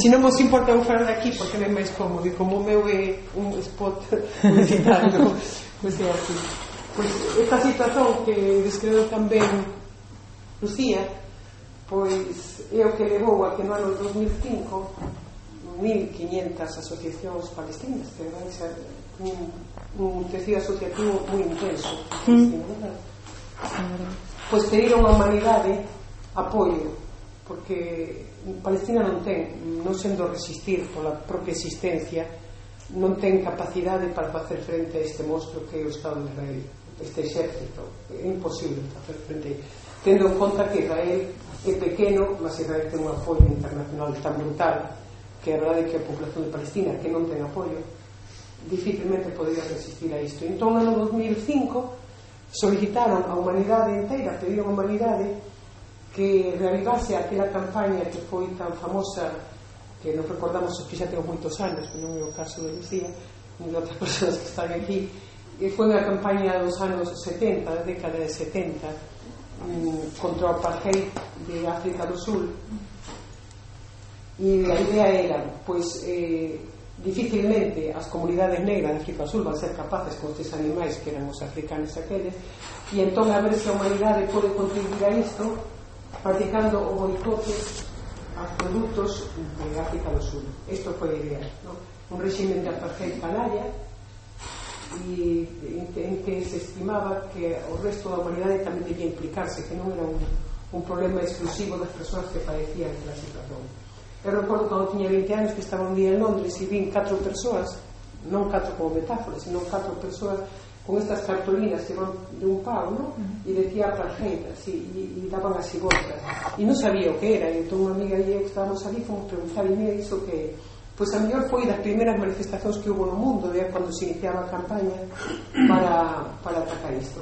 Si non vos importa eu falar daqui porque é máis cómodo? E como o meu é un spot publicitario pois é así. Pois esta situación que descreveu tamén Lucía pois é o que levou a que no ano 2005 1.500 asociacións palestinas que van ser un, un tecido asociativo moi intenso. Mm. pois pediron a humanidade eh, apoio porque Palestina non ten, non sendo resistir pola propia existencia, non ten capacidade para facer frente a este monstro que é o Estado de Israel, este exército. É imposible facer frente a Tendo en conta que Israel é pequeno, mas Israel ten un apoio internacional tan brutal que a verdade é que a población de Palestina que non ten apoio dificilmente podría resistir a isto. Entón, ano 2005, solicitaron a humanidade inteira, pediron a humanidade que reavivase aquela campaña que foi tan famosa que nos recordamos que xa temos moitos anos que non é o caso de Lucía ni de outras persoas que están aquí e foi unha campaña dos anos 70 da década de 70 mm, contra o apartheid de África do Sul e a idea era pois eh, dificilmente as comunidades negras de África Sul van ser capaces con estes animais que eran os africanos aqueles e entón a ver se a humanidade pode contribuir a isto practicando o boicote a produtos de África do Sur. Isto foi a idea. ¿no? Un régimen de apartheid canalla e en que, en que se estimaba que o resto da humanidade tamén debía implicarse, que non era un, un problema exclusivo das persoas que padecían la situación. Eu recordo cando tiña 20 anos que estaba un día en Londres e vin catro persoas, non catro como metáfora, sino catro persoas con estas cartolinas que van de un pau, ¿no? E decía tarjetas, así, e, e daban así voltas. E non sabía o que era, e entón unha amiga e eu estábamos ali, fomos preguntar, e mira iso que... Pois pues, a mellor foi das primeiras manifestacións que hubo no mundo, de cando se iniciaba a campaña para, para atacar isto.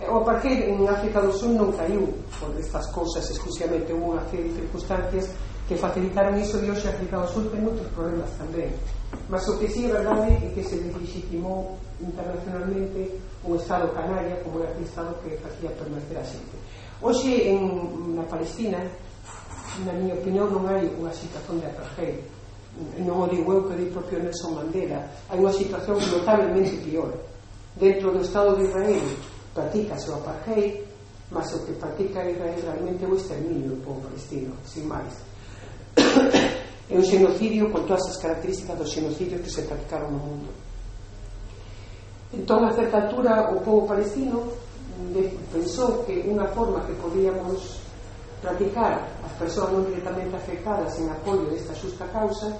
Eh, o apartheid en África do Sul non caiu por estas cosas exclusivamente, hubo unha serie de circunstancias que facilitaron iso e hoxe Sur ten outros problemas tamén mas o que sí é verdade é que se deslegitimou internacionalmente o Estado canaria como era aquele Estado que facía permanecer a xente hoxe en, na Palestina na miña opinión non hai unha situación de apartheid. Non o digo eu que di propio Nelson Mandela. Hai unha situación notablemente pior dentro do Estado de Israel practica o apartheid mas o que practica Israel realmente é o exterminio do povo palestino sin máis é un xenocidio con todas as características dos xenocidios que se practicaron no mundo entón a certa altura o povo palestino pensou que unha forma que podíamos practicar as persoas non directamente afectadas en apoio desta xusta causa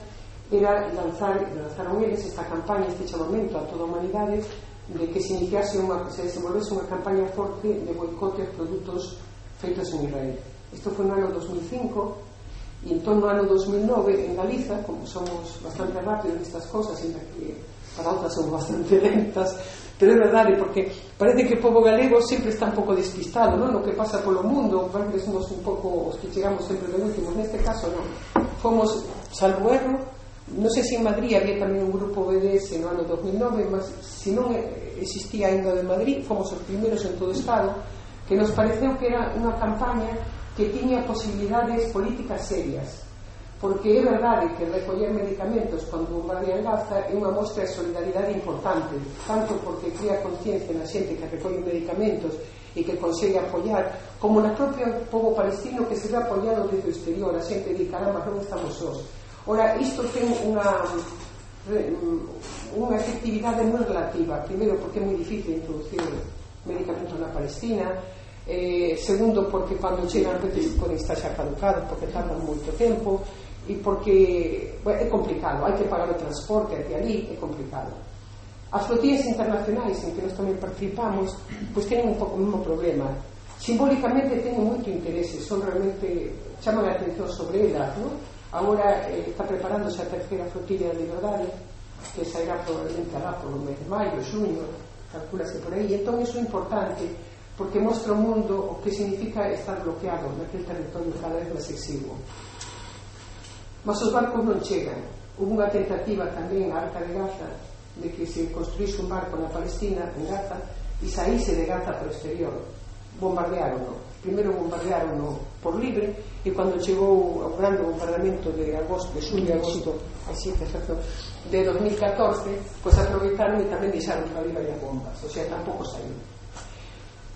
era lanzar, lanzaron eles esta campaña, este chamamento a toda a humanidade de que se iniciase unha, se desenvolvese unha campaña forte de boicote aos produtos feitos en Israel. Isto foi no ano 2005 E entón no ano 2009 en Galiza, como somos bastante rápidos nestas cosas, en que para outras son bastante lentas, pero é verdade, porque parece que o povo galego sempre está un pouco despistado, non? O que pasa polo mundo, parece que somos un pouco os que chegamos sempre de últimos, neste caso non. Fomos, salvo erro, non sei se en Madrid había tamén un grupo BDS no ano 2009, mas se non existía ainda de Madrid, fomos os primeiros en todo o Estado, que nos pareceu que era unha campaña que tiña posibilidades políticas serias. Porque é verdade que recoller medicamentos cando un barrio é unha mostra de solidaridade importante tanto porque cría conciencia na xente que recolle medicamentos e que consegue apoiar como na propia povo palestino que se ve apoiado desde o exterior. A xente di caramba, non estamos sós ora, isto ten unha mm, unha efectividade moi relativa. Primeiro porque é moi difícil introducir medicamentos na Palestina eh, segundo porque cando chegan veces poden estar xa caducados porque tardan moito tempo e porque bueno, é complicado hai que pagar o transporte hacia ali é complicado as flotillas internacionais en que nós tamén participamos pois pues, teñen un pouco o mesmo problema simbólicamente teñen moito interese son realmente chaman a atención sobre elas ¿no? agora eh, está preparándose a terceira flotilla de verdade que sairá probablemente alá polo mes de maio, xuño calculase por aí entón iso é importante porque mostra ao mundo o que significa estar bloqueado naquele territorio cada vez máis exiguo. Mas os barcos non chegan. Hubo unha tentativa tamén na Arca de Gaza de que se construís un barco na Palestina, en Gaza, e saíse de Gaza para o exterior. Bombardearon-no. Primeiro bombardearon-no por libre e cando chegou ao grande bombardamento de agosto, de xulio e agosto, así, perfecto, de 2014, pois pues aproveitaron e tamén deixaron que ali varias bombas. O sea, tampouco saíron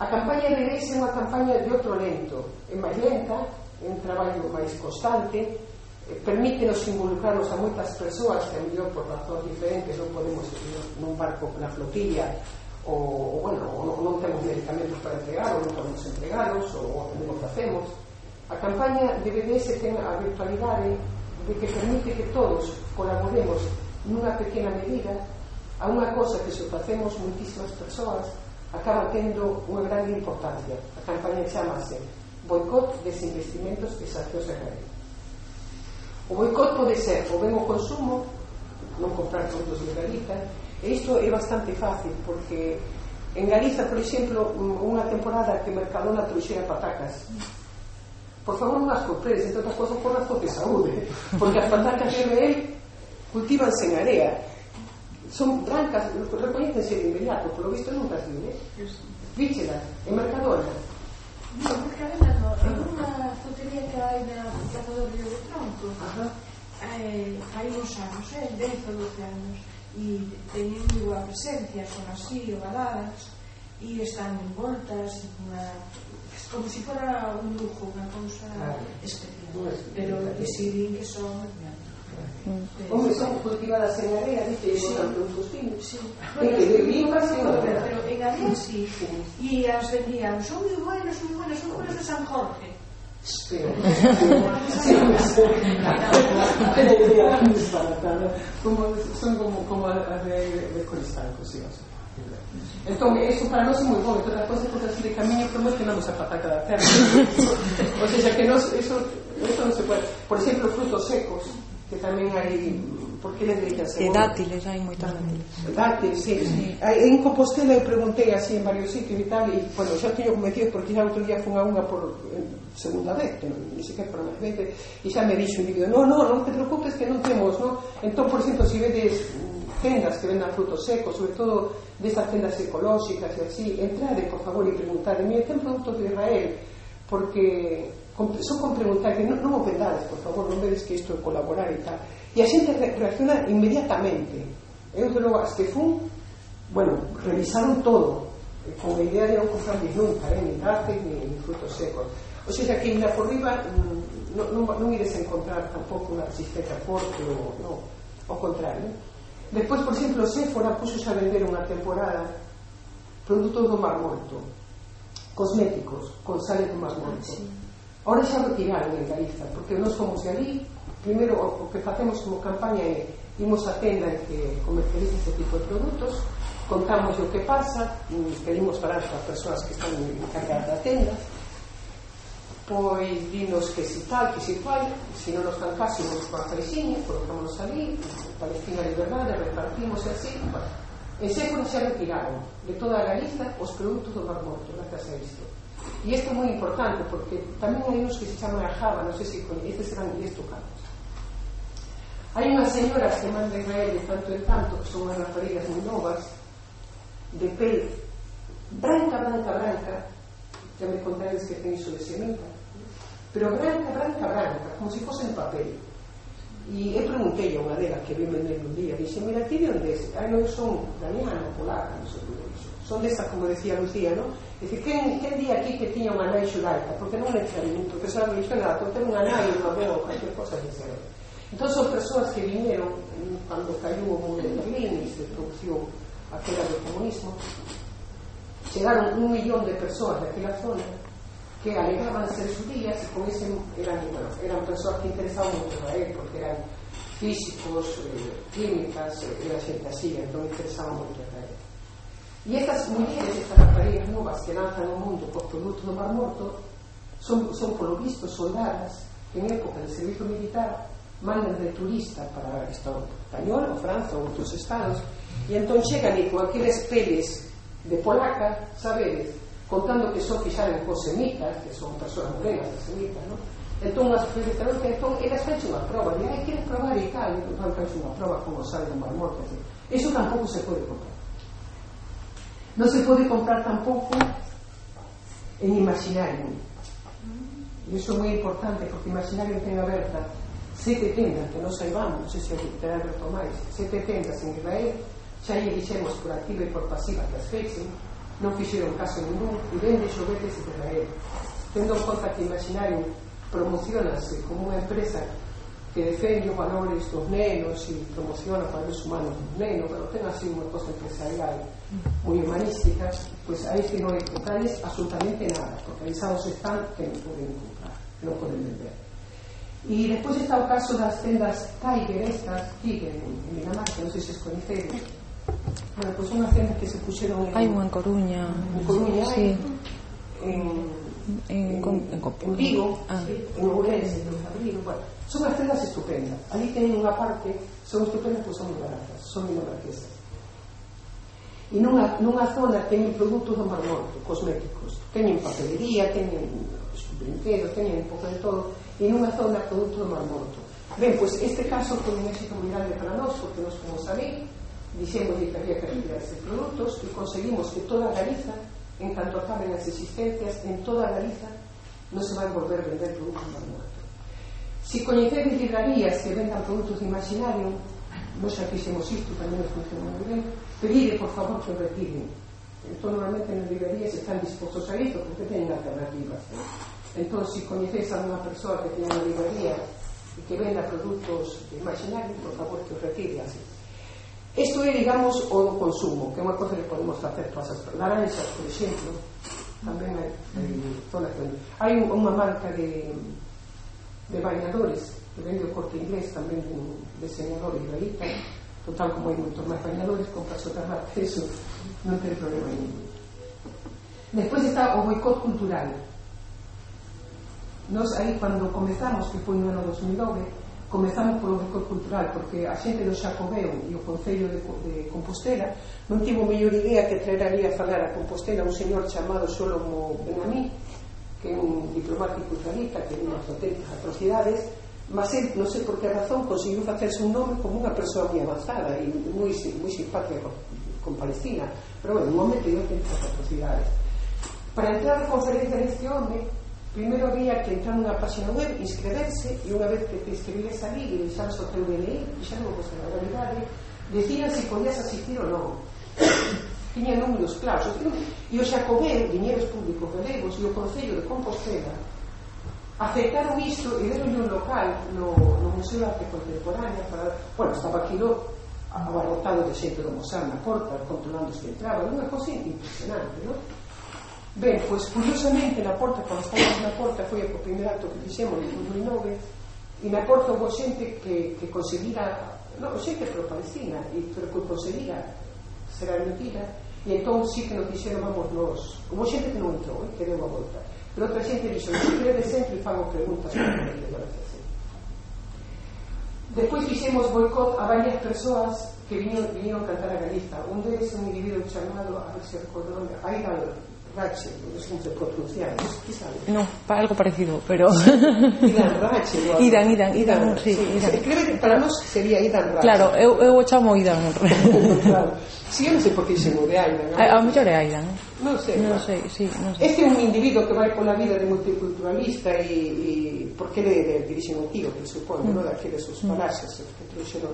A campaña de Reis é unha campaña de outro lento, é máis lenta, é un traballo máis constante, eh, permítenos involucrarnos a moitas persoas que a mellor por razóns diferentes non podemos ir nun barco na flotilla ou, bueno, ou non temos medicamentos para entregar ou non podemos entregarlos ou non facemos. A campaña de BDS ten a virtualidade de que permite que todos colaboremos nunha pequena medida a unha cosa que se facemos moitísimas persoas acaba tendo unha grande importancia. A campaña chamase Boicot des investimentos desafíos de Galicia. O boicot pode ser o ben o consumo, non comprar produtos de Galiza, e isto é bastante fácil, porque en Galiza, por exemplo, unha temporada que Mercadona trouxera patacas, por favor non as compres, entre outras cosas por razón de saúde, porque as patacas de ML cultivanse en area, son blancas, recoñecense de inmediato, polo visto nunca as ¿eh? Víchelas, en Mercadona. No, Mercadona no, en unha frutería que hai na Plaza do Río de Tronco, Ajá. Eh, hai uns anos, eh, 10 ou 12 anos, e teñen moi boa presencia, son así, ovaladas, e están envoltas, unha, como se si fora un lujo, unha cousa especial. Pero decidín que son Hombre, son cultivadas en area, dice, sí, os costiños, sí. E que vivían así, pero en area sí. E as vendían, son moi buenas, son moi buenas, son buenas de San Jorge. Pero, como, son como, como a de, de Coristal, cosías. Entón, eso para nós é moi bom, todas as cousas que así de camiño, pero nós tenemos a patata da terra. o sea, que nos, eso, eso non se pode. Por exemplo, frutos secos, que tamén hai por que le dirixe E dátiles, hai moitas dátiles. Dátiles, sí. sí. En Compostela eu preguntei así en varios sitios e tal, e, bueno, xa teño convencido, porque xa outro día fun a unha por eh, segunda vez, que ni siquiera por máis vez, e xa me dixo, e digo, no, no, non te preocupes que non temos, no? Entón, por exemplo, se si vedes tendas que vendan frutos secos, sobre todo desas tendas ecolóxicas e así, entrade, por favor, e preguntade, mire, ten produtos de Israel, porque só con preguntar que non, non ofendades, por favor, non vedes que isto é colaborar e tal. E a xente reacciona inmediatamente. Eu, de logo, as que fun, bueno, revisaron todo, con a idea de non comprar ni nunca, eh, ni dáceis, ni, ni frutos secos. O sea, que ainda por riba mm, non, non, non ides a encontrar tampouco unha resistencia forte ou no, ao contrario. Despois, por exemplo, Sephora puxos a vender unha temporada produtos do mar morto, cosméticos, con sales do mar ah, morto. Ah, sí Ora xa retiraron en Galiza, porque nós fomos de ali, primeiro o que facemos como campaña é imos a tenda en que comercializa este tipo de produtos, contamos o que pasa, pedimos falar as persoas que están encargadas da tenda, pois dinos que si tal, que si cual, se non nos dan caso, vamos con a Fresiña, colocámonos ali, Palestina Liberdade, repartimos e así, en século xa retiraron de toda a Galiza os produtos do Mar Morto, gracias a isto. Y esto es muy importante porque también hay unos que se llaman Java, no sé si conoces, eran estucados. Hay unas señoras que mandan Israel de tanto en tanto, que son unas raparigas muy novas, de pelo branca, branca, branca, ya me contaréis que tenéis sobre semilla, pero branca, branca, branca, como si fuese en papel. Y he pregunté yo a una de las que vi vender un día, dice, mira, ¿qué de dónde es? Ah, no, son ucranianas, polacas, no sé, son de esas, como decía Lucía, ¿no? E che, che, che dia chi che tiene una nai giurata, perché non è traduto, que se lo han mencionado, pero una nai o algo, cualquier cosa que sea. Entonces son personas que vinieron cuando cayó un de Berlín y se produjo aquella del comunismo. Llegaron un millón de personas de aquella zona que alegaban ser judías y con ese eran, bueno, eran personas que interesaban mucho a él porque eran físicos, eh, químicas, eh, era gente así, entonces interesaban mucho. E estas mulleres, estas raparigas novas que lanzan o mundo por produto do Mar Morto son, son polo visto soldadas en época de servicio militar mandan de turista para Estado español ou Franza ou outros estados e entón chegan e con aqueles de polaca, sabedes, contando que son fixaron cos semitas, que son persoas morenas de semitas, non? Entón, as felicitaron que entón, elas faixe unha prova, e ai, queres probar e tal, e entón faixe unha prova como sale do marmor, que eso tampouco se pode comprar. Non se pode comprar tampouco en imaginario. E E iso é moi importante porque imaginario ten aberta sete tendas que non saibamos, se se terá aberto máis, sete tendas en Israel, xa lle dixemos por activa e por pasiva que as fechen, non caso ningún e vende xoguetes de Israel. Tendo en conta que imaginario promocionase como unha empresa que defende os valores dos nenos e promociona os humanos dos nenos, pero ten así unha cosa empresarial humanísticas, pues aí que non encontrades absolutamente nada, porque avisados están que non poden comprar, non poden vender. E despois está o caso das tendas Tiger estas, Tiger, en Dinamarca, non sei se os coñecedes, bueno, pois pues son as que se puxeron en... Hai unha en Coruña. En Coruña, sí. en, en, en, en, en Vigo, ah. en Ourense, en Fabrigo, bueno, son as tendas estupendas. Ali teñen unha parte, son estupendas, pois pues son moi baratas, son moi baratas. E nunha, nunha zona teñen produtos do Mar Morto, cosméticos. Teñen papelería, teñen os brinquedos, teñen un pouco de todo. E nunha zona produtos do Mar Morto. Ben, pois este caso foi un éxito moi grande para nós, porque nós como sabéis dixemos que había que retirar estes produtos e conseguimos que toda Galiza, en tanto acaben as existencias, en toda Galiza non se van volver a vender produtos do Mar Morto. Se si coñecedes librarías que vendan produtos de imaginario, nos xa fixemos isto, tamén nos funciona moi ben, Pedir, por favor, que retiren. Entón, normalmente nas librerías están dispostos a isto porque teñen alternativas. Non? Entón, se coñeces a unha persoa que ten unha librería e que venda produtos de imaginarios, por favor, que o retire así. Isto é, digamos, o do consumo, que é unha cosa que podemos facer todas as laranxas, por exemplo, tamén hai, hai zonas que Hai unha marca de, de bañadores que vende o corte inglés tamén de un diseñador israelita total como hai moitos máis bañadores, compras outras máis pesos, non ten problema ningún Despois está o boicot cultural. Nos aí, cando comezamos, que foi no ano 2009, comezamos polo boicot cultural, porque a xente do Xacobeo e o Concello de, de Compostela non tivo mellor idea que traer ali a falar a Compostela un señor chamado Xolomo Benamí, que é un diplomático israelita que unha potentes atrocidades, mas el, non sei por que razón, conseguiu facerse un nome como unha persoa moi avanzada e moi, moi simpática con, con Palestina, pero bueno, un home que non ten atrocidades. Para entrar a conferencia deste home, primeiro había que entrar nunha página web, inscreverse, e unha vez que te inscribías ali e deixabas o teu DNI, e xa non vos a realidade, decían se si podías asistir ou non. Tiña números claros. E o Xacobeo, diñeiros Públicos Galegos e o Concello de Compostela Aceptaron isto e deron un local no, no Museo de Arte Contemporánea para, bueno, estaba aquilo abarrotado de xente do Mosán na porta controlando os que entraban unha cosa impresionante non? ben, pois curiosamente na porta cando estábamos na porta foi o primeiro acto que fixemos en 2009 e na porta houve xente que, que conseguira non, xente pro Palestina e, pero que conseguira ser admitida, e entón sí que nos fixeron vamos nos houve xente que non entrou, eh, que deu a volta L'altra gente dice ci crede sempre e fanno preguntas Después hicimos boicot a varias personas que vinieron, a cantar a Galicia. Un día es un individuo llamado, a ver si recuerdo, Rachel, son sabe? Non, para algo parecido, pero... Idan Rache. Idan, Idan, Idan, sí, sí, Idan. Que para nós sería Idan Rache. Claro, eu, eu o chamo Idan. claro. Sí, eu non sei por que se o de Aidan. A, a mellor é Aidan. Non sei. Non sei, sí, non sei. Este é un individuo que vai pola vida de multiculturalista e, e porque le, le dirixen o tío, que supón, mm. no? daqueles os palacios, mm. que trouxeron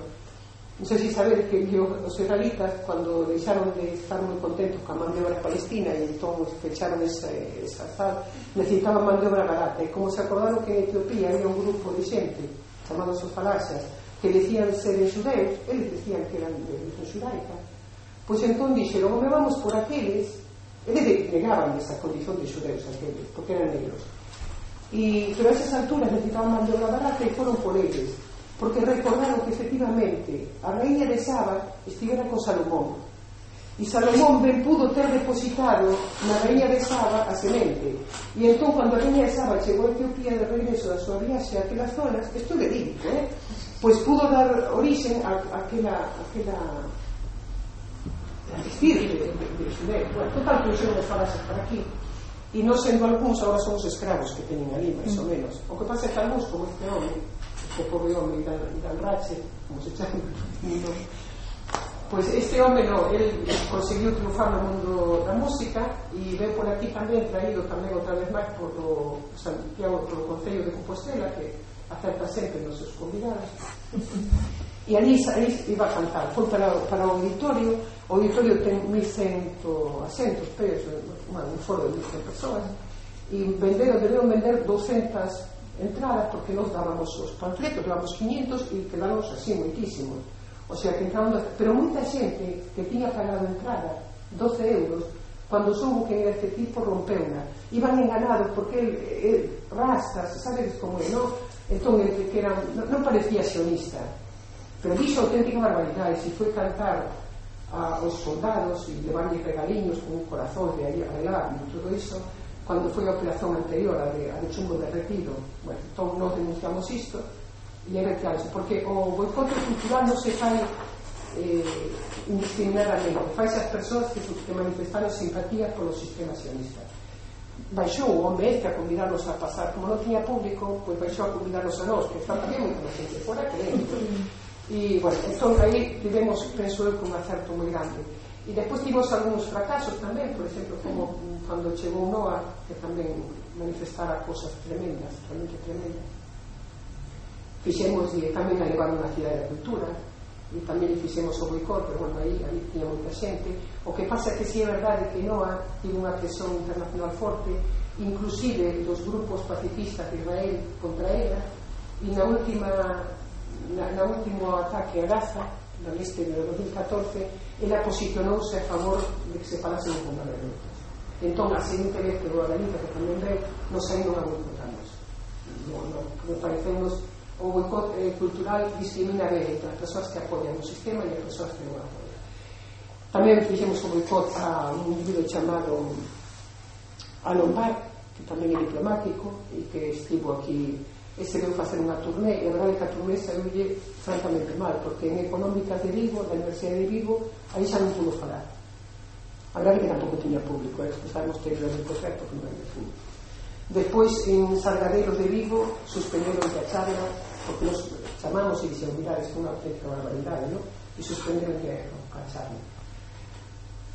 Non sei se saber que os israelitas, cando deixaron de estar moi contentos coa man de obra palestina e entón fecharon esa, esa sal, necesitaban man de obra barata. E como se acordaron que en Etiopía había un grupo de xente, chamados os falaxas, que decían ser xudeus, eles decían que eran de religión xudaica, pois entón dixeron, me vamos por aqueles, eles negaban esa condición de xudeus aqueles, porque eran negros. E, pero a esas alturas necesitaban man de obra barata e foron por eles porque recordaron que efectivamente a reina de Saba estivera con Salomón. E Salomón ben pudo ter depositado na reina de Saba a semente. E entón cando a reina de Saba chegou a Etiopía de regreso da súa viaxe a aquelas zonas isto é verídico, eh? pois pudo dar orixen a, a aquela, a aquela espírito de, eh, de, eh, de, eh, de, bueno, total que non falase para aquí. E non sendo algúns, agora son os escravos que teñen ali, máis ou mm. menos. O que pasa é que algúns como este home después voy a obligar Rache, como se chama, Pois este home no, el conseguiu triunfar no mundo da música e ve por aquí tamén traído tamén outra vez máis por o Santiago, polo Concello de Compostela que acerta sempre nos seus convidados. E ali, ali iba a cantar. Foi para, para o auditorio o auditorio ten 1100 asentos pero bueno, un foro de 1.100 persoas e venderon, deberon vender 200 entrada porque nos dábamos os panfletos, dábamos 500 e quedamos así moitísimos. O sea, que entrando, pero moita xente que tiña pagado entrada 12 euros, cando soubo que era este tipo rompeuna. Iban enganados porque el, el, rastas, sabedes como é, non? Entón, el que era, non parecía sionista, pero dixo auténtica barbaridade, se foi cantar a, os soldados e levarlle regaliños con un corazón de aí a e todo iso, cando foi a operación anterior a de, a de chumbo derretido bueno, entón nos denunciamos isto e é retirarse, porque o boicote cultural non se fai eh, indiscriminadamente fai as persoas que, que manifestaron simpatía polo sistema sionista baixou o home este a convidarnos a pasar como non tiña público, pois baixou a convidarnos a nós, que está tamén moi xente fora que é e, bueno, entón aí tivemos, penso eu, un acerto moi grande. E despois tivemos algúns fracasos tamén, por exemplo, como cando chegou Noa, que tamén manifestara cosas tremendas, realmente tremendas, fixemos e tamén a levar unha cidade da cultura, e tamén fixemos o boicot, pero bueno, aí, aí tiña moita xente. O que pasa é que si é verdade que Noa tivo unha presión internacional forte, inclusive dos grupos pacifistas de Israel contra ela, e na última na, na último ataque a Gaza, no leste de 2014, ela posicionouse a favor de que se falase un a Entón, a seguinte vez que vou a Galiza, que tamén veo, nos saíron a boicotarnos Non, non, non parecemos o boicot eh, cultural discrimina ben entre as persoas que apoian o sistema e as persoas que non apoian. Tamén fixemos o boicot a un individuo chamado a que tamén é diplomático e que estivo aquí e se veu facer unha turné e a verdade que a turné saiulle francamente mal porque en Económicas de Vigo, da Universidade de Vigo aí xa non pudo falar Agora que tampouco tiña público, eh? sabemos que era un concerto que non era fin. Despois, en Sargadeiro de Vigo, suspenderon a charla, porque nos chamamos e dixeron, mira, isto é unha auténtica barbaridade, non? E suspenderon a charla.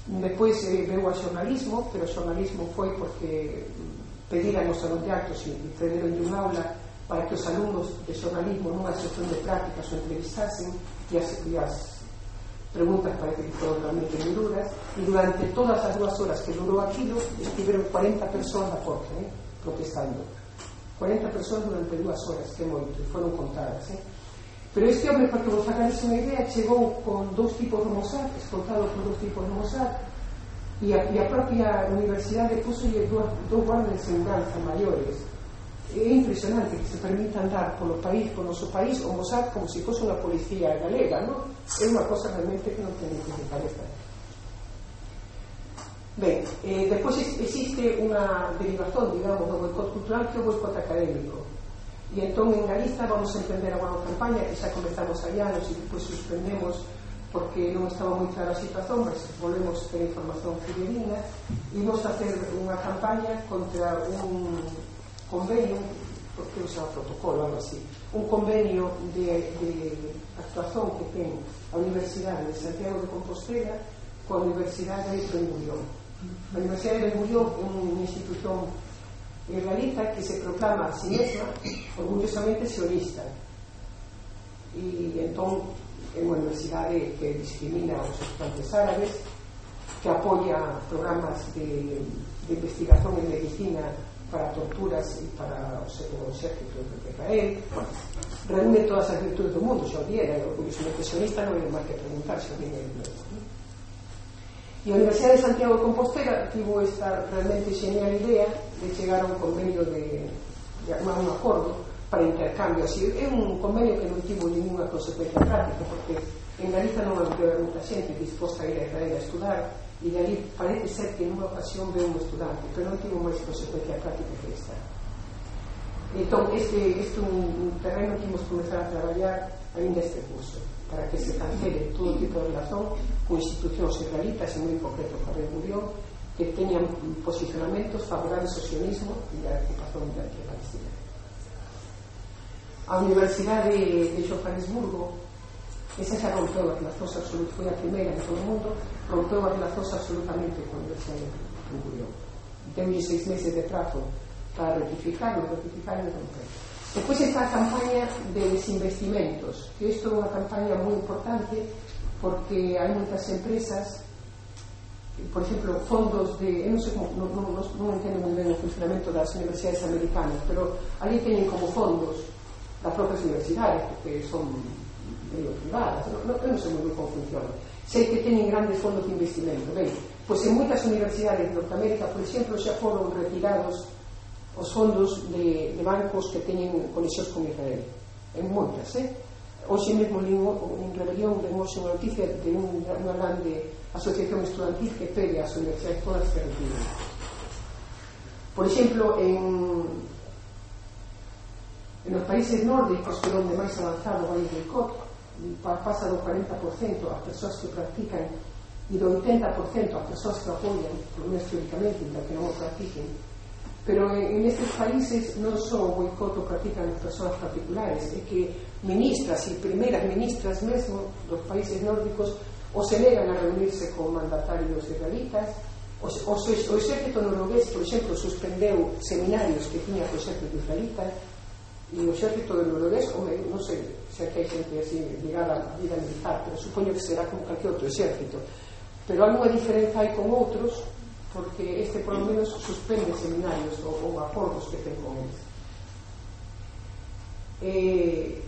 Depois eh, veu a xornalismo, pero o xornalismo foi porque mm, pediran os salón de actos e cederon de un aula para que os alumnos de xornalismo nunha sesión de prácticas o entrevistasen e as, e as preguntas parece que foron realmente moi duras e durante todas as dúas horas que durou aquilo estiveron 40 persoas na porta eh, protestando 40 persoas durante dúas horas, que moito, foron contadas, eh? Pero este hombre, para que vos sacades unha idea, chegou con dous tipos de Mossad, escoltado por dous tipos de Mossad, e a, e a propia puso dous, dous guardas de seguranza maiores. É impresionante que se permita andar polo país, polo noso país, o Mossad como se fose unha policía galega, non? É unha cosa realmente que non ten que me pareza. Ben, eh, depois existe unha derivación, digamos, do boicot cultural que é o boicot académico. E entón en Galiza vamos a emprender agora unha campaña que xa comenzamos allá, e depois suspendemos porque non estaba moi clara a situación, mas volvemos ter información fidelina, a facer unha campaña contra un convenio, porque usa o protocolo, algo así, un convenio de, de actuación que ten a Universidade de Santiago de Compostela coa Universidade de Ben Gurión. A Universidade de Ben Gurión é un institución Galiza que se proclama a sí mesma orgullosamente sionista. E entón é unha universidade que discrimina os estudantes árabes, que apoia programas de, de investigación en medicina para torturas e para o seu exército de Israel reúne todas as virtudes do mundo xa o viera, o isolexionista non é máis que preguntar xa o el e a Universidade de Santiago de Compostela tivo esta realmente genial idea de chegar a un convenio de, de armar un acordo para intercambio. Así, é un convenio que non tivo ninguna consecuencia práctica porque en Galiza non había moita xente disposta a ir a Israel a estudar E dali parece ser que nunha ocasión veu un estudante, pero non tivo máis consecuencia práctica que esta. Entón, este, este un, un terreno que imos comenzar a traballar ainda este curso, para que se cancele todo tipo de relación con institucións israelitas, e moi en concreto con a Rebunión, que teñan posicionamentos favorables ao sionismo e á ocupación da Palestina. A Universidade de Johannesburgo E xa rompeu a relacións absolutas, foi a primeira de todo o mundo, rompeu a relacións absolutamente cando se concluiu. Deu-lle seis meses de prazo para rectificar, non rectificar e romper. Depois está a campaña de desinvestimentos, que isto é unha campaña moi importante porque hai moitas empresas por exemplo, fondos de, eh, eu non sei como, non, non, non, non entendo moi ben o funcionamento das universidades americanas, pero ali teñen como fondos das propias universidades, porque son medio privadas, non, non, non sabemos como funciona. Sei que teñen grandes fondos de investimento. Ben, pois en moitas universidades de Norteamérica, por exemplo, xa foron retirados os fondos de, de bancos que teñen conexións con Israel. En moitas, eh? Hoxe mesmo en, en Rebelión vemos unha noticia de un, unha grande asociación estudantil que pede ás universidades todas que retiren. Por exemplo, en, En os países nórdicos, que é onde máis avanzado vai o boicot, pasa do 40% as persoas que practican e do 80% as persoas que apoian, por menos teóricamente, que non o practiquen. Pero en estes países non só o boicot o practican as persoas particulares, é que ministras e primeiras ministras mesmo dos países nórdicos o se negan a reunirse con mandatarios israelitas, o, o, o exército noruegués, por exemplo, suspendeu seminarios que tiña o exército israelita, e o xército de noruegués, home, non sei se aquí hai xente así ligada a vida militar, pero supoño que será como calquer outro exército. Pero algunha diferenza hai con outros, porque este por lo menos suspende seminarios ou, ou acordos que ten con eles. Eh,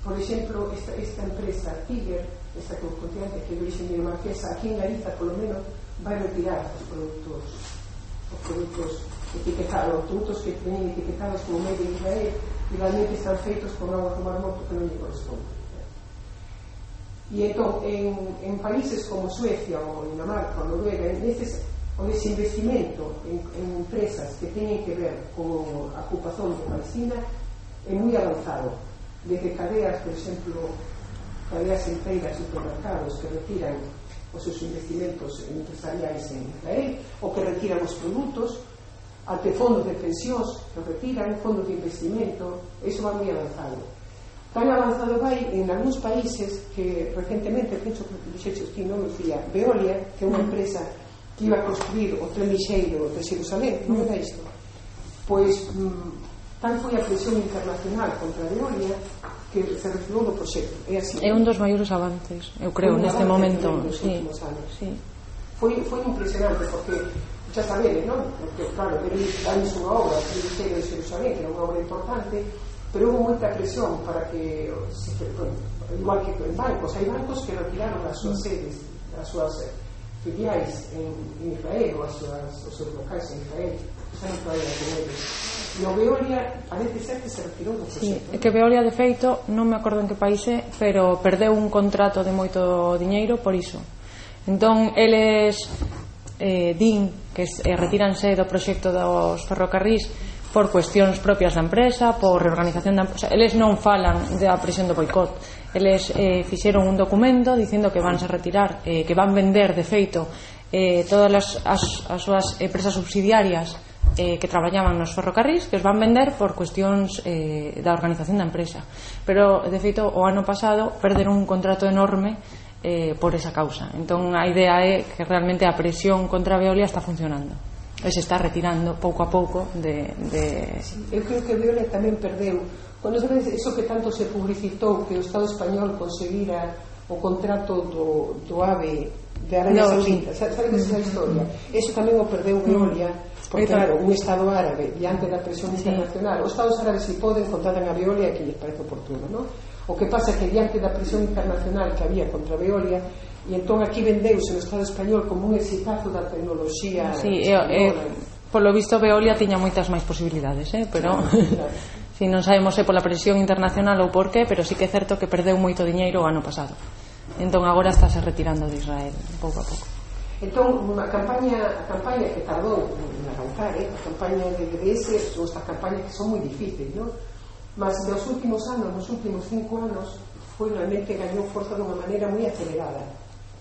por exemplo, esta, esta empresa Tiger, esta que continente que é de origen dinamarquesa, aquí en Galiza, polo menos, vai retirar os produtos, os produtos etiquetados, produtos que venían etiquetados como medio de Israel, igualmente están feitos con agua do mar morto que non lle corresponde. E entón, en, en países como Suecia ou Dinamarca ou Noruega, en neses o desinvestimento en, en empresas que teñen que ver con a ocupación de Palestina é moi avanzado. Desde cadeas, por exemplo, cadeas enteiras supermercados que retiran os seus investimentos empresariais en Israel ou que retiran os produtos ante fondos de pensións que retiran, fondos de investimento, eso va moi avanzado. Tan avanzado vai en algúns países que recentemente, penso que dixecho ti non Lucía, Veolia, que é unha empresa que iba a construir o tren lixeiro de Xerusalén, non era isto? Pois mm, tan foi a presión internacional contra Veolia que se retirou do proxecto. É, así. é un dos maiores avances, eu creo, neste momento. Sí, sí. Foi, foi impresionante, porque xa sabedes, non? Porque, claro, pero hai unha obra, o Ministerio de Xerusalén, que era unha obra importante, pero houve moita presión para que, se, bueno, igual que en bancos, hai bancos que retiraron as súas sedes, as súas filiais en, en Israel, ou as súas, os seus locais en Israel, xa non traían con eles. No Veolia, a veces é que se retirou do proxecto. Sí, é que Veolia, de feito, non me acordo en que país é, pero perdeu un contrato de moito diñeiro por iso. Entón, eles eh, din que eh, retiranse do proxecto dos ferrocarrís por cuestións propias da empresa, por reorganización da empresa. Eles non falan da presión do boicot. Eles eh, fixeron un documento dicindo que vanse retirar, eh, que van vender, de feito, eh, todas as, as, as súas empresas subsidiarias eh, que traballaban nos ferrocarrís, que os van vender por cuestións eh, da organización da empresa. Pero, de feito, o ano pasado perderon un contrato enorme eh, por esa causa. Entón, a idea é que realmente a presión contra a Veolia está funcionando e se está retirando pouco a pouco de... de... Sí, eu creo que Veolia tamén perdeu Cando sabes eso que tanto se publicitou que o Estado español conseguira o contrato do, do AVE de Arabia no, Saudita, sí. sabes esa mm. historia? Eso tamén o perdeu Veolia, porque claro, un Estado árabe, diante da presión internacional, sí. os Estados árabes si poden, contratan a Veolia que lles parece oportuno, non? O que pasa que diante da presión internacional que había contra Veolia e entón aquí vendeuse no Estado español como un exitazo da tecnoloxía sí, e, e, polo visto Veolia tiña moitas máis posibilidades eh? pero claro, claro. si non sabemos se pola presión internacional ou por qué pero sí que é certo que perdeu moito diñeiro o ano pasado entón agora estáse retirando de Israel pouco a pouco Entón, a campaña, a campaña que tardou en arrancar, eh? a campaña de DDS son estas campañas que son moi difíciles, non? Mas nos últimos anos nos últimos cinco anos foi realmente gañou forza de unha maneira moi acelerada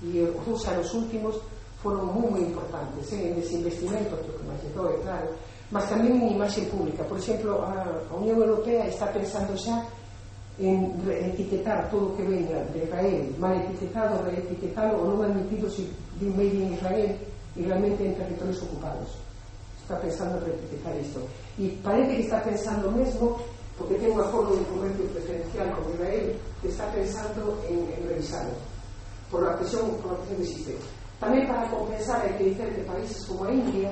e os dous anos últimos foron moi, moi importantes eh, en desinvestimentos, que máis de todo, claro mas tamén en imaxe pública por exemplo, a, a Unión Europea está pensando xa en etiquetar todo o que venga de Israel, mal etiquetado, reetiquetado ou non admitido si de made in Israel e realmente en territorios ocupados. Está pensando en reetiquetar isto. E parece que está pensando mesmo porque ten un acordo de comercio preferencial con Israel que está pensando en, en revisarlo por la presión, por la presión que existe. Tamén para compensar hai que dicer que países como a India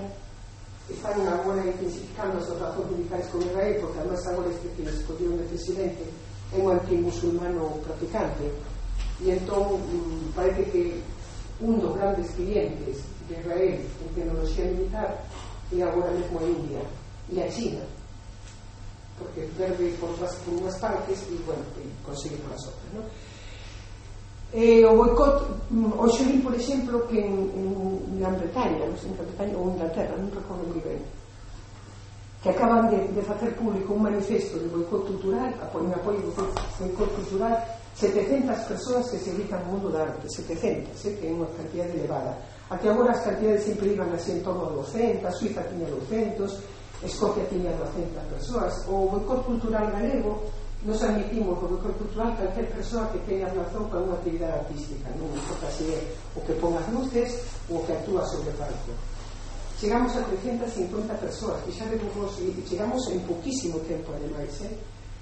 están agora intensificando as relacións militares con Israel porque además agora este que les escollieron de presidente é un antimusulmano practicante e entón mm, parece que un dos grandes clientes de Israel en tecnología militar é agora mesmo a India e a China porque perde por las por unhas partes e, bueno, e consigue por as outras, ¿no? Eh, o boicot, mm, o vi, por exemplo, que en, en Gran Bretaña, non sei, en Gran Bretaña ou Inglaterra, non recordo moi ben, que acaban de, de facer público un manifesto de boicot cultural, apoio, apoio do boicot cultural, 700 persoas que se dedican ao mundo da arte, 700, eh, que é unha cantidad elevada. Aquí agora as cantidades sempre iban así en torno a 200, Suiza tiña 200, Escocia tiña 200 persoas o boicot cultural galego nos admitimos o boicot cultural calquer persoa que teña relación con unha actividade artística non importa se é o que pon as luces ou o que actúa sobre o palco chegamos a 350 persoas e xa vemos chegamos en poquísimo tempo ademais eh?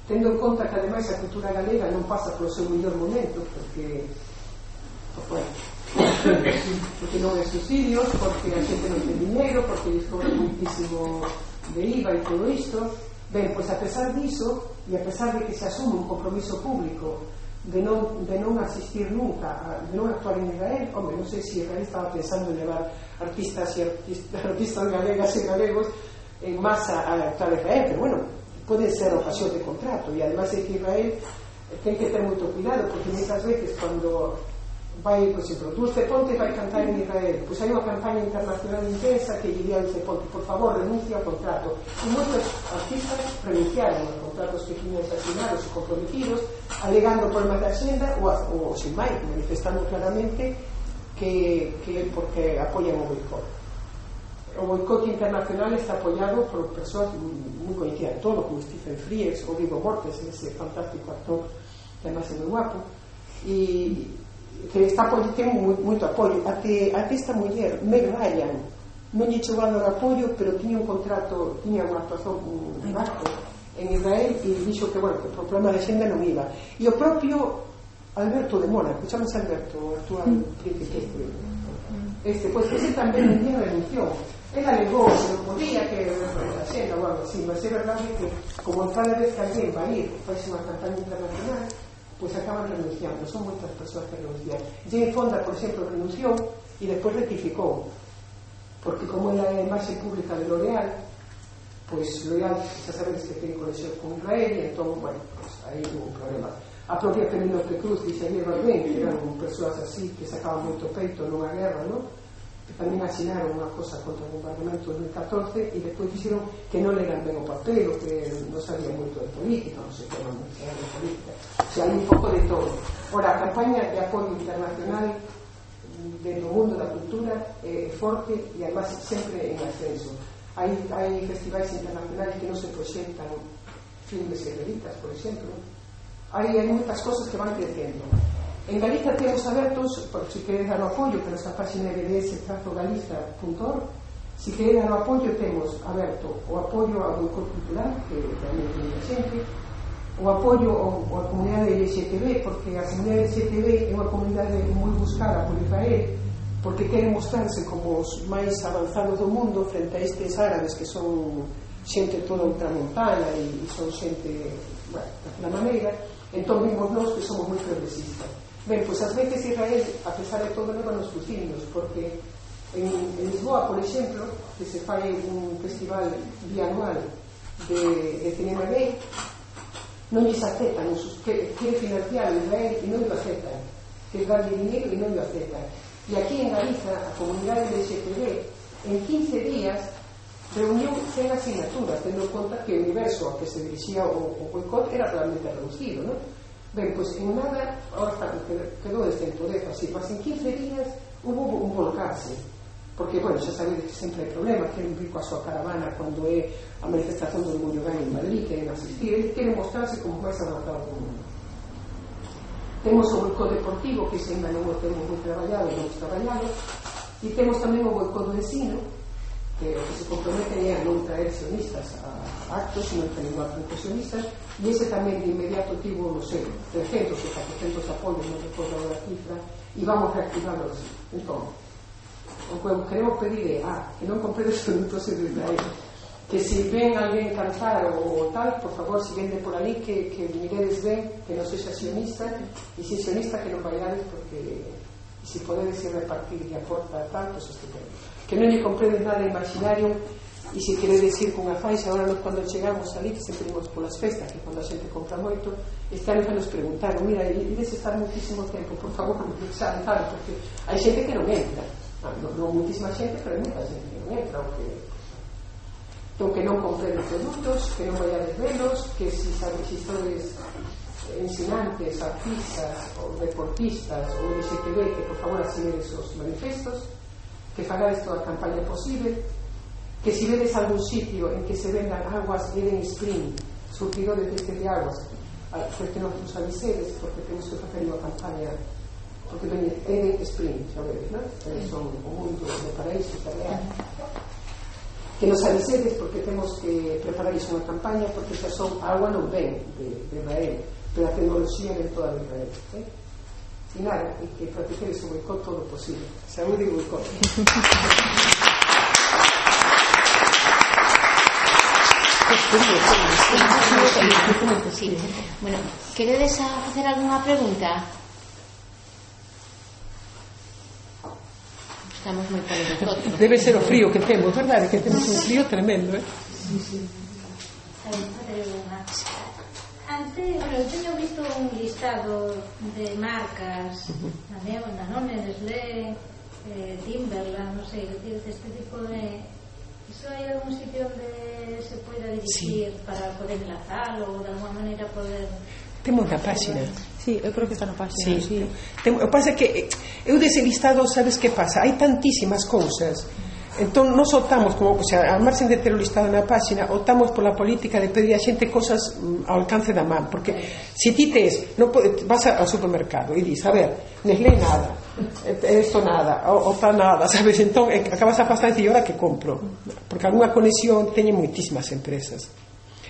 tendo en conta que ademais a cultura galega non pasa polo seu mellor momento porque bueno, porque non é subsidios porque a xente non ten dinheiro porque descobre moitísimo de IVA e todo isto ben, pois a pesar diso e a pesar de que se asume un compromiso público de non, de non asistir nunca, de non actuar en Israel, home, non sei se Israel estaba pensando en levar artistas e artistas, artistas galegas e galegos en masa a actuar en Israel, pero bueno, pode ser ocasión de contrato e además é que Israel ten que ter moito cuidado porque muitas veces cando vai, por se produce Ponte vai cantar en Israel. Pois hai unha campaña internacional intensa que diría a Ponte, por favor, renuncia ao contrato e moitos artistas renunciaron aos contratos que tiñan asinados e comprometidos alegando problemas de agenda ou, ou sin máis, manifestando claramente que, que porque apoian o boicot. O boicot internacional está apoiado por persoas moi coñecidas todo como Stephen Fries ou Vigo Mortes ese fantástico actor que además é moi guapo e que pode ten moi, moito apoio. Até, até esta muller, Meg Ryan non lle chegou a apoio pero tiña un contrato, tiña unha actuación un barco en Israel e dixo que, bueno, que o problema de xenda non iba. E o propio Alberto de Mona chamase Alberto, actual mm. príncipe este, este pois pues, ese tamén un día renunciou Él alegou que non podía que era xenda ou algo así, mas é verdade que como cada vez que alguén va ir, faz unha campaña internacional pues acaban renunciando, son moitas persoas que renuncian. Jane Fonda, por exemplo, renunciou e despois rectificou, porque como ela é máis pública de L'Oreal, pois L'Oreal xa sabedes que ten conexión con Israel e entón, bueno, pues, aí hubo un problema. A propia Penélope Cruz dixe ayer ben que eran persoas así que sacaban moito peito nunha guerra, non? tamén asinaron unha cosa contra o bombardamento en 2014 e depois dixeron que non leran ben o papel o que non sabía moito de política non sei que non moito de política. O sea, hai un pouco de todo. Ora, a campaña de apoio internacional mm, dentro do mundo da cultura é eh, forte e además sempre en ascenso. Hai, hai festivais internacionais que non se proxectan filmes e revistas, por exemplo. Hai, hai moitas cosas que van crecendo. En Galiza temos abertos, por si queres dar o apoio, pero esta página é bds-galiza.org, si queres dar o apoio, temos aberto o apoio ao boicot cultural, que tamén ten a xente, o apoio ao, a comunidade LGTB, porque a comunidade LGTB é unha comunidade moi buscada por Israel, porque queren mostrarse como os máis avanzados do mundo frente a estes árabes que son xente toda ultramontana e, e son xente, bueno, da maneira, entón vimos nós que somos moi progresistas. Ben, pois as veces Israel, a pesar de todo, leva nos fusilnos, porque en, en Lisboa, por exemplo, que se fai un festival bianual de, de cinema gay, non lles aceptan, quere que financiar Israel e non lo aceptan, que darlle dinero e non lo aceptan. E aquí en Galiza, a comunidade de XPB, en 15 días, reuniu 100 asignaturas, tendo conta que o universo a que se dirixía o, o boicot era realmente reducido, non? Ben, pois en nada, ahora está, quedou de centureza así, mas en 15 días hubo un volcarse porque, bueno, xa sabedes que sempre hai problema que un pico a súa caravana cando é a manifestación do orgullo gay en Madrid que é asistir, ele quere mostrarse como máis avanzado do mundo. Temos o boicot deportivo que se ainda non o temos moi traballado non traballado e temos tamén o boicot do ensino que, que se comprometen a non traer sionistas a actos, non ten igual sionistas e ese tamén de inmediato tivo, non sei, 300 ou 400 apoios, non recordo a cifra e vamos reactivando así. Entón, o que queremos pedir é ah, que non compredes produtos de Israel que se ven alguén cantar ou tal, por favor, se vende por ali que, que miredes ben, que non sexa sionista e se sionista que non bailades porque se podedes ir repartir e aporta tal, pues estupendo que non lle comprendes nada imaginario e se quere decir cunha faixa ahora nos cando chegamos ali que sempre imos polas festas que cando a xente compra moito esta vez nos preguntaron mira, ides estar muitísimo tempo por favor, sabe, sabe porque hai xente que non entra. Ah, non, non muitísima xente, pero hai moita xente que non entra o que, o que non comprende produtos que non vai a desvelos que se si sabe ensinantes, artistas ou deportistas ou de XTB que por favor asinedes os manifestos. Que fagades toda campaña posible que si vedes algún sitio en que se vendan aguas Eden Spring surtidores de, de aguas pues que nos avisedes porque temos que facer unha campaña porque veñe Eden Spring xa vedes, non? son o mundo de paraíso que nos avisedes porque temos que preparar iso unha campaña porque xa son agua non ven de, de Israel pero a tecnoloxía ven toda de Israel eh? final y que practiquen el boicot todo lo posible. Salud y boicot. Bueno, ¿quieres hacer alguna pregunta? Estamos muy calentitos. Debe ser o frío que temos, ¿verdad? Que temos un frío tremendo, ¿eh? Sí, sí. Últimamente, bueno, eu teño visto un listado de marcas, uh -huh. Danone, Nestlé, eh, Timberland, non sei, este tipo de... Iso hai algún sitio onde se poida dirigir sí. para poder enlazalo ou de alguma maneira poder... Temos na páxina. Sí, eu creo que está na páxina. Sí. sí. Tem, o pasa que eh, eu dese listado, sabes que pasa? Hai tantísimas cousas. Uh Entón, nos optamos, como, o sea, a marxen de ter o listado na páxina, optamos pola política de pedir a xente cosas mm, ao alcance da man, porque se ti tes, non pode, vas ao supermercado e dis, a ver, Nestlé nada, eh, esto nada, o, o tal nada, sabes? Entón, eh, acabas a pasar e ahora que compro, porque algunha conexión teñen moitísimas empresas.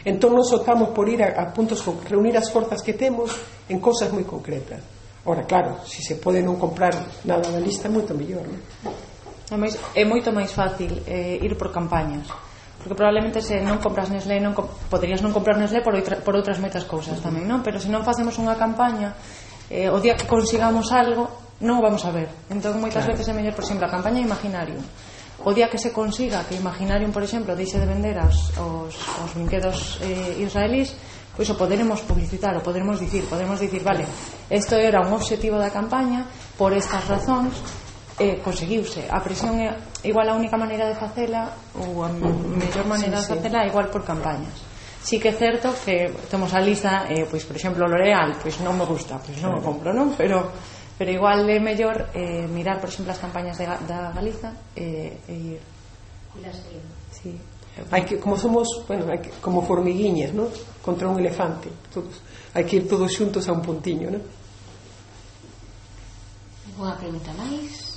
Entón, nos optamos por ir a, a puntos, reunir as forzas que temos en cosas moi concretas. Ora, claro, se se pode non comprar nada da lista, moito mellor, non? É, moi, é moito máis fácil eh, ir por campañas porque probablemente se non compras Nestlé non poderías non comprar Nestlé por, outra, por outras moitas cousas tamén, non? Pero se non facemos unha campaña eh, o día que consigamos algo non o vamos a ver entón moitas claro. veces é mellor, por exemplo, a campaña imaginario o día que se consiga que Imaginarium, por exemplo, deixe de vender as, os, os brinquedos eh, israelís pois o poderemos publicitar o poderemos dicir, podemos dicir, vale isto era un obxectivo da campaña por estas razóns eh, conseguiuse. A presión é igual a única maneira de facela ou a mm. mellor maneira sí, de facela é igual por campañas. Sí que é certo que temos a lista, eh, pois por exemplo L'Oreal, pois non me gusta, pois non o compro, non? Pero pero igual é mellor eh, mirar, por exemplo, as campañas de, da Galiza eh, e ir. Sí. Hai que, como somos, bueno, hai que, como formiguiñas, ¿no? Contra un elefante, todos. Hai que ir todos xuntos a un puntiño, ¿no? Unha pregunta máis.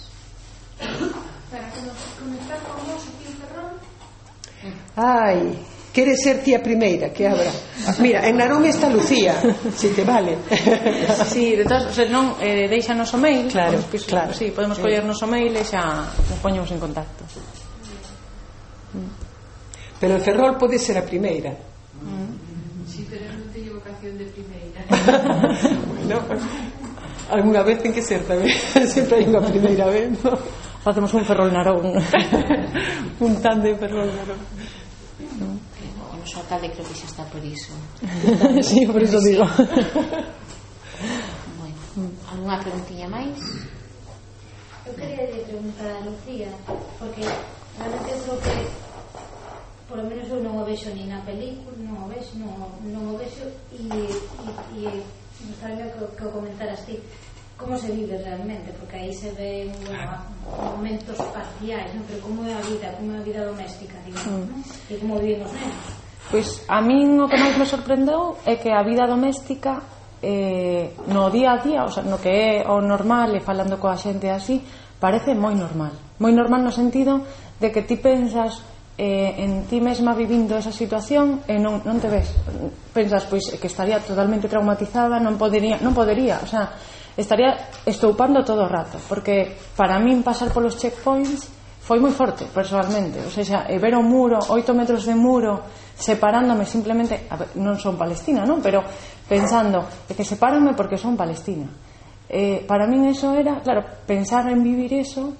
Para que nos conectar con vos aquí en Ferrol. Ai, quere ser ti a primeira que abra. Mira, en Narón está Lucía, se si te vale. Sí, de todas, o sea, non eh, deixanos o mail, claro, pues, claro. Sí, podemos collernos o mail e xa nos poñemos en contacto. Pero en Ferrol pode ser a primeira. Sí, pero non teño vocación de primeira. bueno, alguna vez ten que ser tamén, sempre hai unha primeira vez, non? facemos un ferrol narón un tándem ferrol narón no? o alcalde creo que xa está por iso si, sí, por iso digo. Bueno, alguna preguntinha máis? eu quería de preguntar a Lucía porque realmente creo que por lo menos eu non o vexo ni na película non o vexo, non, non o vexo e, e, e gustaría que, que o comentaras ti como se vive realmente, porque aí se ve bueno, momentos parciais, non? pero como é a vida, como é a vida doméstica, digamos, mm. non? e como viven os nenos. Pois a min o que máis me sorprendeu é que a vida doméstica eh, no día a día, o sea, no que é o normal e falando coa xente así, parece moi normal. Moi normal no sentido de que ti pensas eh, en ti mesma vivindo esa situación e non, non te ves. Pensas pois que estaría totalmente traumatizada, non podería, non podería, o sea, estaría estoupando todo o rato porque para min pasar polos checkpoints foi moi forte personalmente ou sea, e ver o muro, oito metros de muro separándome simplemente a ver, non son palestina, non? pero pensando que sepáranme porque son palestina eh, para min eso era claro, pensar en vivir eso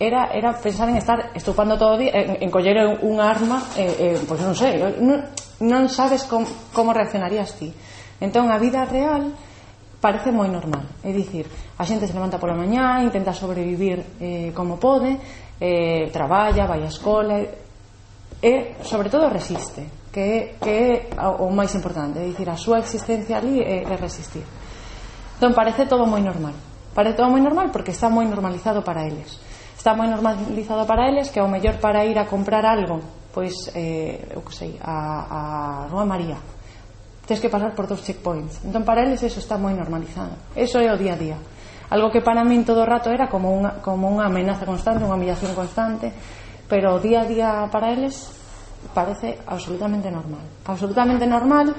era, era pensar en estar estupando todo o día en, en coller un arma eh, eh, pois pues non sei non, non sabes com, como reaccionarías ti entón a vida real parece moi normal. É dicir, a xente se levanta pola mañá, intenta sobrevivir eh, como pode, eh, traballa, vai á escola, e sobre todo resiste, que, que é o, o máis importante, é dicir, a súa existencia ali é, é resistir. Entón parece todo moi normal. Parece todo moi normal porque está moi normalizado para eles. Está moi normalizado para eles que ao mellor para ir a comprar algo, pois eh, eu que sei, a, a Rua María, tens que pasar por dos checkpoints. Entón para eles eso está moi normalizado. Eso é o día a día. Algo que para min todo o rato era como unha, como unha amenaza constante, unha humillación constante, pero o día a día para eles parece absolutamente normal. Absolutamente normal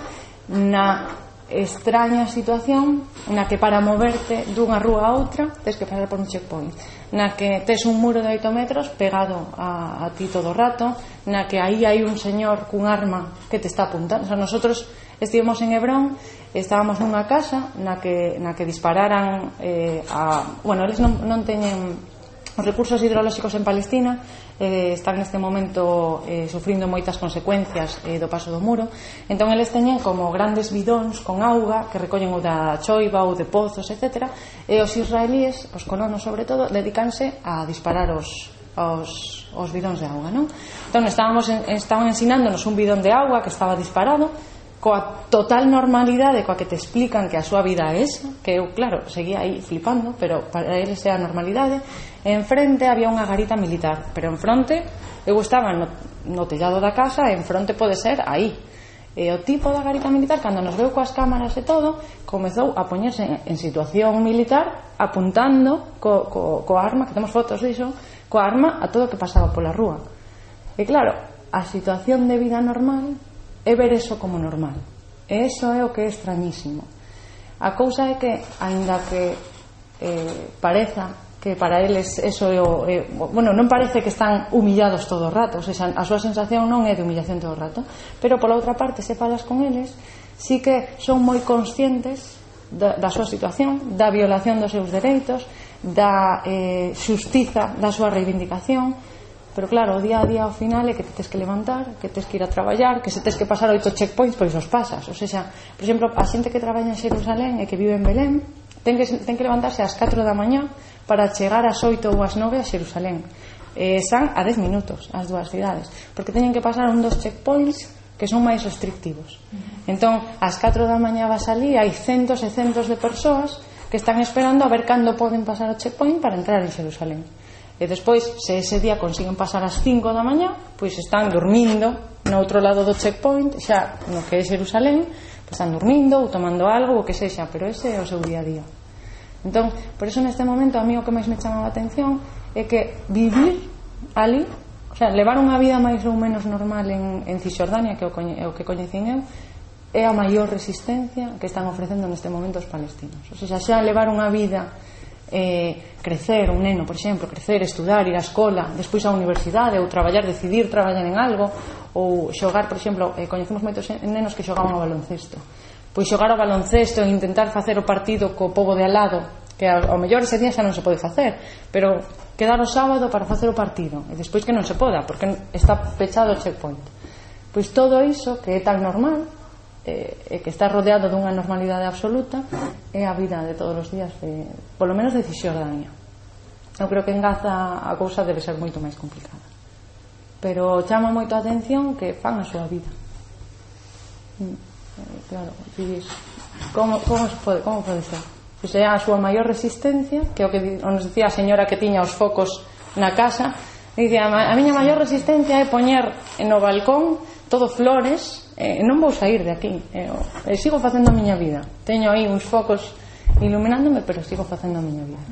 na extraña situación na que para moverte dunha rúa a outra tens que pasar por un checkpoint na que tes un muro de 8 metros pegado a, a ti todo o rato na que aí hai un señor cun arma que te está apuntando o sea, nosotros Estivemos en Hebrón, estábamos nunha casa na que, na que dispararan eh, a... Bueno, eles non, non teñen os recursos hidrolóxicos en Palestina eh, están neste momento eh, sufrindo moitas consecuencias eh, do paso do muro entón eles teñen como grandes bidóns con auga que recollen o da choiva ou de pozos, etc e os israelíes, os colonos sobre todo dedicanse a disparar os, os, os bidóns de auga non? entón estábamos, estaban ensinándonos un bidón de auga que estaba disparado coa total normalidade coa que te explican que a súa vida é esa, que eu, claro, seguía aí flipando, pero para eles era a normalidade, en enfrente había unha garita militar, pero enfronte, eu estaba no, no tellado da casa, e enfronte pode ser aí. E o tipo da garita militar, cando nos veu coas cámaras e todo, comezou a poñerse en, en situación militar, apuntando co, co, co arma, que temos fotos diso, coa arma a todo o que pasaba pola rúa. E claro, a situación de vida normal é ver eso como normal. E eso é o que é extrañísimo. A cousa é que, aínda que eh, pareza que para eles eso é o, é, bueno, non parece que están humillados todo o rato, o sea, a súa sensación non é de humillación todo o rato, pero pola outra parte, se falas con eles, sí que son moi conscientes da, da súa situación, da violación dos seus dereitos, da eh, xustiza da súa reivindicación, pero claro, o día a día ao final é que te tens que levantar, que tens que ir a traballar, que se tens que pasar oito checkpoints, pois os pasas. O sea, por exemplo, a xente que traballa en Xerusalén e que vive en Belén, ten que, ten que levantarse ás 4 da mañá para chegar ás 8 ou ás 9 a Xerusalén. Eh, san a 10 minutos as dúas cidades, porque teñen que pasar un dos checkpoints que son máis restrictivos. Entón, ás 4 da mañá vas ali, hai centos e centos de persoas que están esperando a ver cando poden pasar o checkpoint para entrar en Xerusalén. E despois, se ese día consiguen pasar as 5 da mañá, pois están dormindo no outro lado do checkpoint, xa no que é Xerusalén, pois están dormindo ou tomando algo, o que sexa, pero ese é o seu día a día. Entón, por eso neste momento a mí o que máis me chamaba a atención é que vivir ali, o sea, levar unha vida máis ou menos normal en, en Cisjordania, que é o, coñe, o que coñecín eu, é a maior resistencia que están ofrecendo neste momento os palestinos. O sea, xa levar unha vida eh, crecer, un neno, por exemplo, crecer, estudar, ir á escola, despois á universidade ou traballar, decidir traballar en algo ou xogar, por exemplo, eh, coñecemos moitos nenos que xogaban ao baloncesto. Pois xogar ao baloncesto e intentar facer o partido co pobo de alado, que ao mellor ese día xa non se pode facer, pero quedar o sábado para facer o partido e despois que non se poda, porque está pechado o checkpoint. Pois todo iso que é tan normal eh, e que está rodeado dunha normalidade absoluta é a vida de todos os días de, polo menos de Cisjordania eu creo que en Gaza a cousa debe ser moito máis complicada. Pero chama moito a atención que fan a súa vida. Mm, eh, claro, dices como, como, se pode, como pode ser? Que é a súa maior resistencia que o que nos dicía a señora que tiña os focos na casa. Dice, a, a miña maior resistencia é poñer no balcón todo flores eh, non vou sair de aquí. Eh, eh, sigo facendo a miña vida. Teño aí uns focos iluminándome pero sigo facendo a miña vida.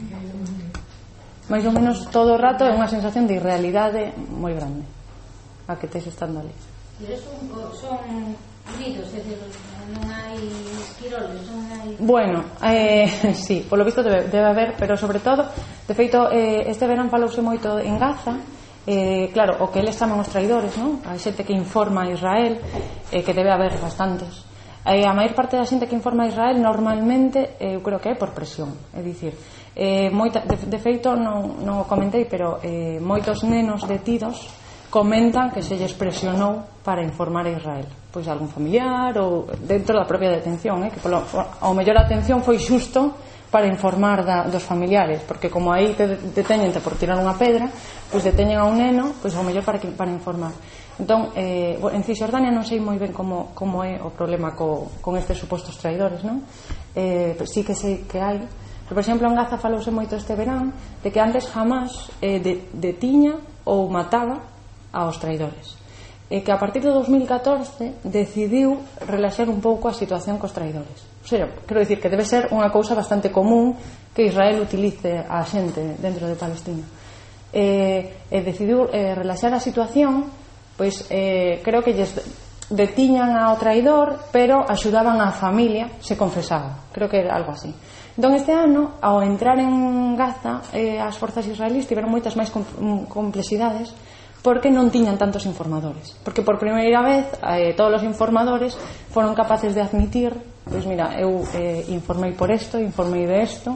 Máis ou menos todo o rato é unha sensación de irrealidade moi grande a que tes estando ali. Pero son, son unidos é dicir, non hai esquiroles non hai... bueno, eh, sí, polo visto debe, debe haber pero sobre todo, de feito eh, este verán falouse moito en Gaza Eh, claro, o que eles chaman os traidores, non? A xente que informa a Israel, eh, que debe haber bastantes. Eh, a maior parte da xente que informa a Israel normalmente eh, eu creo que é por presión, é dicir, eh, moita, de, de feito non, non o comentei, pero eh, moitos nenos detidos comentan que se lles presionou para informar a Israel pois algún familiar ou dentro da propia detención eh, que polo, ao mellor a atención foi xusto para informar da, dos familiares, porque como aí te deteñente por tirar unha pedra, pois deteñen a un neno, pois ao mellor para, que, para informar. Entón, eh, en Cisjordania non sei moi ben como, como é o problema co, con estes supostos traidores, non? Eh, pero sí que sei que hai. Pero, por exemplo, en Gaza falouse moito este verán de que antes jamás eh, de, detiña ou mataba aos traidores. E que a partir de 2014 decidiu relaxar un pouco a situación cos traidores O sea, quero dicir que debe ser unha cousa bastante común que Israel utilice a xente dentro de Palestina. Eh, e decidiu eh, relaxar a situación, pois eh, creo que lles detiñan ao traidor, pero axudaban á familia, se confesaba. Creo que era algo así. Entón, este ano, ao entrar en Gaza, eh, as forzas israelíes tiveron moitas máis mm, complexidades porque non tiñan tantos informadores. Porque por primeira vez eh, todos os informadores foron capaces de admitir pois mira, eu eh, informei por isto, informei de isto,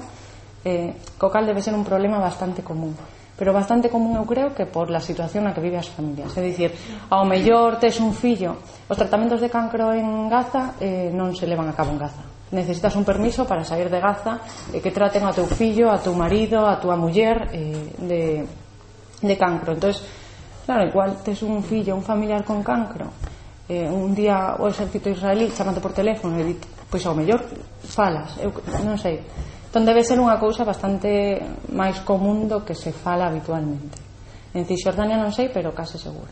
eh, co cal debe ser un problema bastante común pero bastante común eu creo que por la situación na que vive as familias. É dicir, ao mellor tes un fillo, os tratamentos de cancro en Gaza eh, non se levan a cabo en Gaza. Necesitas un permiso para sair de Gaza e eh, que traten ao teu fillo, a teu marido, a tua muller eh, de, de cancro. Entón, claro, igual tes un fillo, un familiar con cancro, eh, un día o exército israelí chamando por teléfono e di, pois ao mellor falas, eu non sei. Entón debe ser unha cousa bastante máis común do que se fala habitualmente. En Cisjordania non sei, pero case seguro.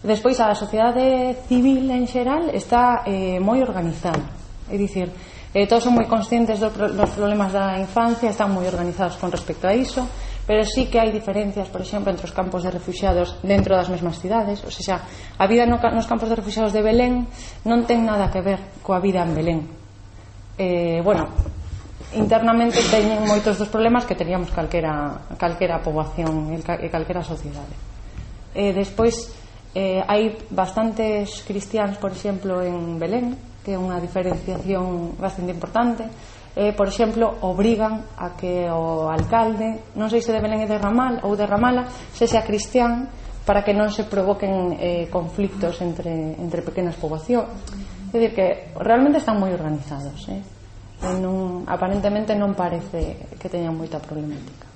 Despois a sociedade civil en xeral está eh, moi organizada. É dicir, eh, todos son moi conscientes dos problemas da infancia, están moi organizados con respecto a iso pero sí que hai diferencias, por exemplo, entre os campos de refugiados dentro das mesmas cidades, ou sea, a vida no, nos campos de refugiados de Belén non ten nada que ver coa vida en Belén. Eh, bueno, internamente teñen moitos dos problemas que teníamos calquera, calquera poboación e calquera sociedade. Eh, despois, eh, hai bastantes cristianos, por exemplo, en Belén, que é unha diferenciación bastante importante, eh, por exemplo, obrigan a que o alcalde, non sei se de Belén e de Ramal ou de Ramala, se sea cristián para que non se provoquen eh, conflictos entre, entre pequenas poboacións. É dicir, que realmente están moi organizados. Eh? E non, aparentemente non parece que teñan moita problemática.